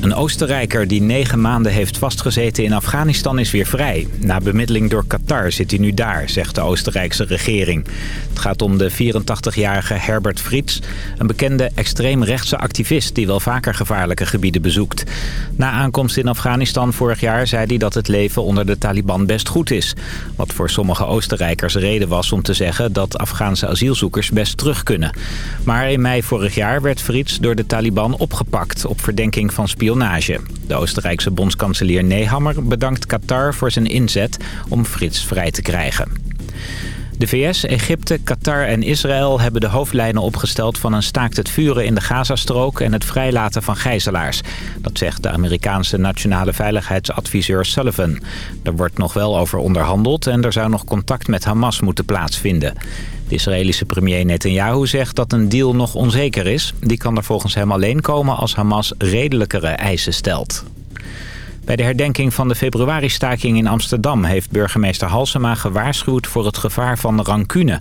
Een Oostenrijker die negen maanden heeft vastgezeten in Afghanistan is weer vrij. Na bemiddeling door Qatar zit hij nu daar, zegt de Oostenrijkse regering. Het gaat om de 84-jarige Herbert Friets, een bekende extreemrechtse activist... die wel vaker gevaarlijke gebieden bezoekt. Na aankomst in Afghanistan vorig jaar zei hij dat het leven onder de Taliban best goed is. Wat voor sommige Oostenrijkers reden was om te zeggen dat Afghaanse asielzoekers best terug kunnen. Maar in mei vorig jaar werd Friets door de Taliban opgepakt op verdenking van spionage. De Oostenrijkse bondskanselier Nehammer bedankt Qatar voor zijn inzet om Frits vrij te krijgen. De VS, Egypte, Qatar en Israël hebben de hoofdlijnen opgesteld van een staakt het vuren in de Gazastrook en het vrijlaten van gijzelaars. Dat zegt de Amerikaanse nationale veiligheidsadviseur Sullivan. Er wordt nog wel over onderhandeld en er zou nog contact met Hamas moeten plaatsvinden. De Israëlische premier Netanyahu zegt dat een deal nog onzeker is. Die kan er volgens hem alleen komen als Hamas redelijkere eisen stelt. Bij de herdenking van de februaristaking in Amsterdam... heeft burgemeester Halsema gewaarschuwd voor het gevaar van rancune.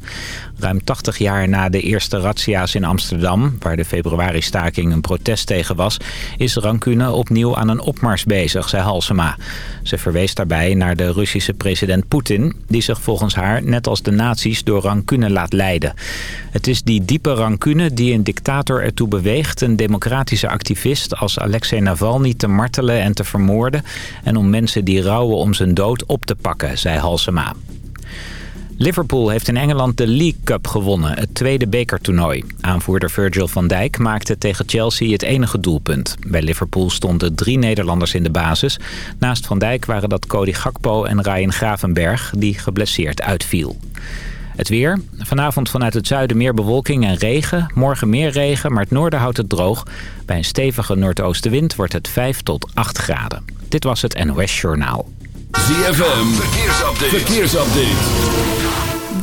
Ruim 80 jaar na de eerste razzia's in Amsterdam... waar de februaristaking een protest tegen was... is rancune opnieuw aan een opmars bezig, zei Halsema. Ze verwees daarbij naar de Russische president Poetin... die zich volgens haar, net als de nazi's, door rancune laat leiden. Het is die diepe rancune die een dictator ertoe beweegt... een democratische activist als Alexei Navalny te martelen en te vermoorden... en om mensen die rouwen om zijn dood op te pakken, zei Halsema. Liverpool heeft in Engeland de League Cup gewonnen, het tweede bekertoernooi. Aanvoerder Virgil van Dijk maakte tegen Chelsea het enige doelpunt. Bij Liverpool stonden drie Nederlanders in de basis. Naast Van Dijk waren dat Cody Gakpo en Ryan Gravenberg, die geblesseerd uitviel. Het weer. Vanavond vanuit het zuiden meer bewolking en regen. Morgen meer regen, maar het noorden houdt het droog. Bij een stevige noordoostenwind wordt het 5 tot 8 graden. Dit was het NOS Journaal. ZFM. Verkeersupdate. Verkeersupdate.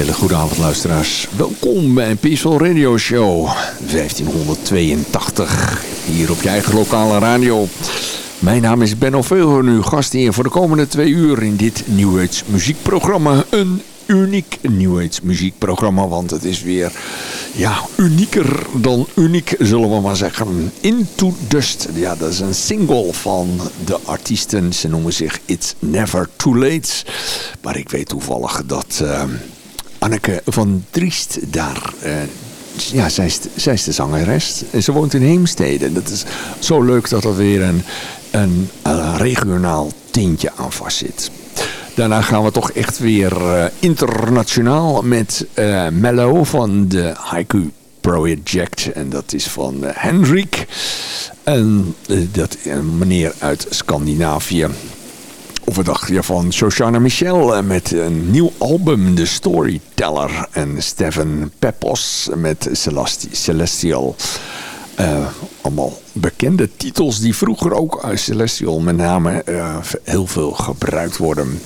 Hele luisteraars. Welkom bij een Peaceful Radio Show 1582. Hier op je eigen lokale radio. Mijn naam is Ben Oveel, nu gast hier voor de komende twee uur in dit New Age muziekprogramma. Een uniek New Age muziekprogramma, want het is weer ja, unieker dan uniek, zullen we maar zeggen. Into Dust, ja, dat is een single van de artiesten. Ze noemen zich It's Never Too Late. Maar ik weet toevallig dat... Uh, Anneke van Driest daar. Uh, ja, zij is, zij is de zangeres. Ze woont in Heemstede. Dat is zo leuk dat er weer een, een, regionaal tintje aan vast zit. Daarna gaan we toch echt weer uh, internationaal met uh, Mello van de Haiku Project. En dat is van Hendrik. En dat een meneer uit Scandinavië. Of wat dacht je van Shoshana Michel met een nieuw album, The Storyteller. En Stefan Peppos met Celestial. Uh, allemaal bekende titels die vroeger ook uit Celestial met name uh, heel veel gebruikt worden.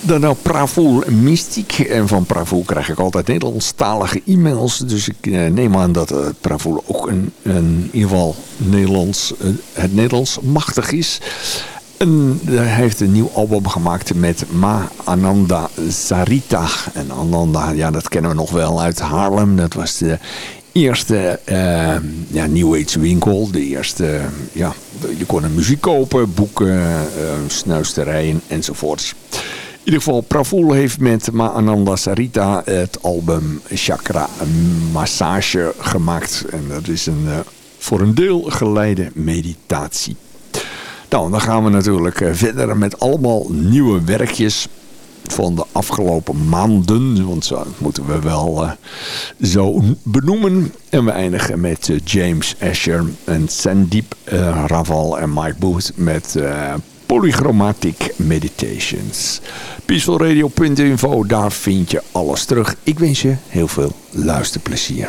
Dan nou Pravoel Mystiek. En van Pravoel krijg ik altijd Nederlandstalige e-mails. Dus ik neem aan dat Pravoel ook een, een, in ieder geval Nederlands, het Nederlands machtig is. En hij heeft een nieuw album gemaakt met Ma Ananda Sarita. En Ananda, ja, dat kennen we nog wel uit Haarlem. Dat was de eerste uh, ja, New Age winkel. De eerste, ja, je kon muziek kopen, boeken, uh, snuisterijen enzovoorts. In ieder geval, Pravoel heeft met Ma Ananda Sarita het album Chakra Massage gemaakt. En dat is een uh, voor een deel geleide meditatie. Nou, dan gaan we natuurlijk verder met allemaal nieuwe werkjes van de afgelopen maanden. Want zo moeten we wel uh, zo benoemen. En we eindigen met uh, James Asher en Sandeep Raval en Mike Booth met Polychromatic Meditations. Peacefulradio.info, daar vind je alles terug. Ik wens je heel veel luisterplezier.